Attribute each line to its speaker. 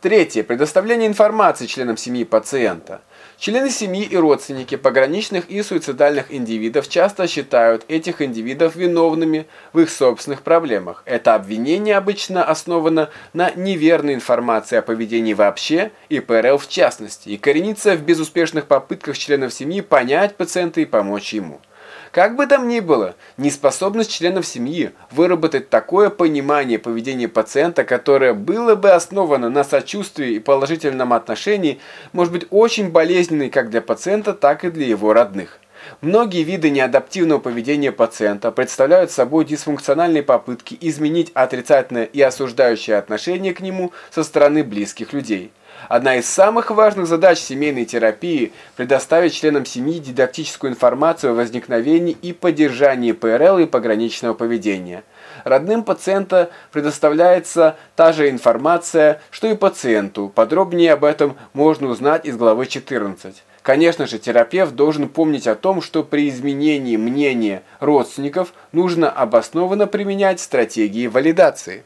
Speaker 1: Третье. Предоставление информации членам семьи пациента. Члены семьи и родственники пограничных и суицидальных индивидов часто считают этих индивидов виновными в их собственных проблемах. Это обвинение обычно основано на неверной информации о поведении вообще и ПРЛ в частности и коренится в безуспешных попытках членов семьи понять пациента и помочь ему. Как бы там ни было, неспособность членов семьи выработать такое понимание поведения пациента, которое было бы основано на сочувствии и положительном отношении, может быть очень болезненной как для пациента, так и для его родных. Многие виды неадаптивного поведения пациента представляют собой дисфункциональные попытки изменить отрицательное и осуждающее отношение к нему со стороны близких людей. Одна из самых важных задач семейной терапии – предоставить членам семьи дидактическую информацию о возникновении и поддержании ПРЛ и пограничного поведения. Родным пациента предоставляется та же информация, что и пациенту. Подробнее об этом можно узнать из главы 14. Конечно же, терапевт должен помнить о том, что при изменении мнения родственников нужно обоснованно применять стратегии валидации.